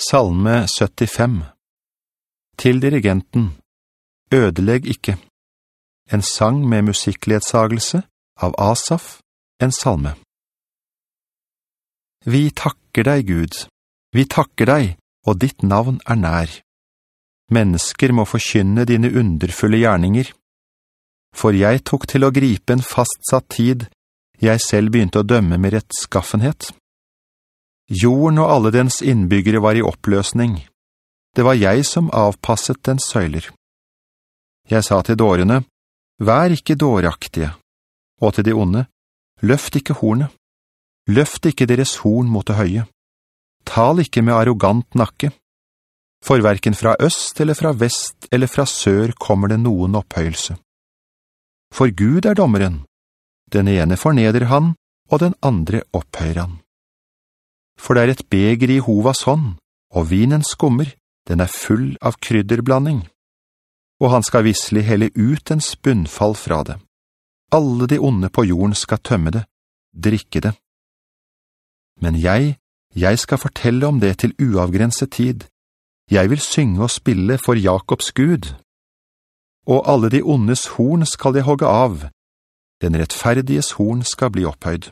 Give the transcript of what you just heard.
Salme 75 Til dirigenten Ødelegg ikke En sang med musikkledsagelse av Asaf, en salme Vi takker deg, Gud. Vi takker deg, og ditt navn er nær. Mennesker må forkynne dine underfulle gjerninger. For jeg tok til å gripe en fastsatt tid, jeg selv begynte å dømme med rettskaffenhet. Jorden og alle dens innbyggere var i oppløsning. Det var jeg som avpasset dens søyler. Jeg sa til dårene, vær ikke dåraktige, og til de onde, løft ikke hornet. Løft ikke deres horn mot det høye. Tal ikke med arrogant nakke. For hverken fra øst eller fra vest eller fra sør kommer det noen opphøyelse. For Gud er dommeren. Den ene forneder han, og den andre opphøyer han for det er et beger i hovas hånd, og vinen skummer, den er full av krydderblanding. Og han skal visselig helle ut en spunnfall fra det. Alle de onde på jorden skal tømme det, drikke det. Men jeg, jeg skal fortelle om det til uavgrenset tid. Jeg vil synge og spille for Jakobs Gud. Og alle de ondes horn skal jeg hogge av. Den rettferdiges horn skal bli opphøyd.